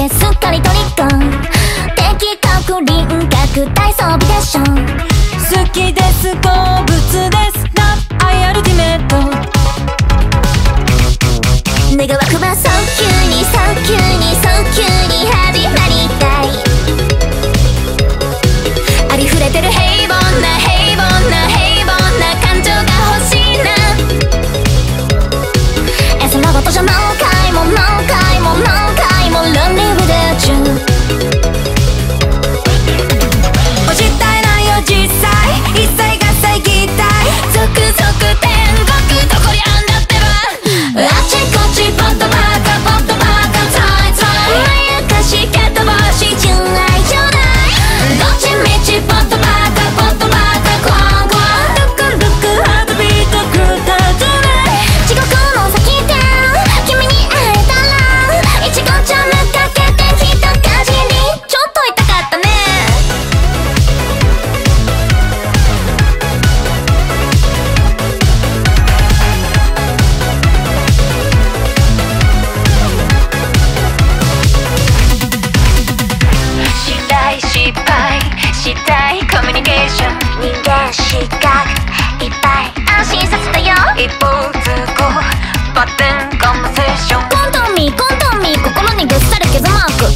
てすっかりトリック的確輪郭大装備でしょ。ョ好きです。好物です。ラブアイアルティメット。願わくば So cute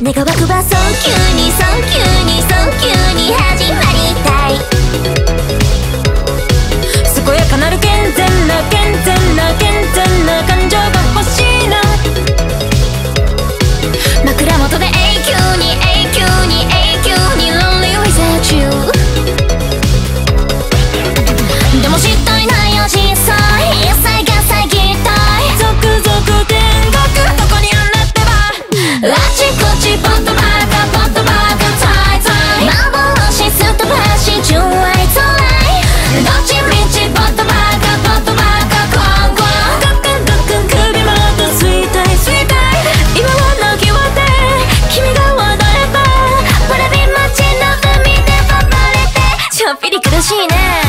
願わくば早急に早急うれしいね。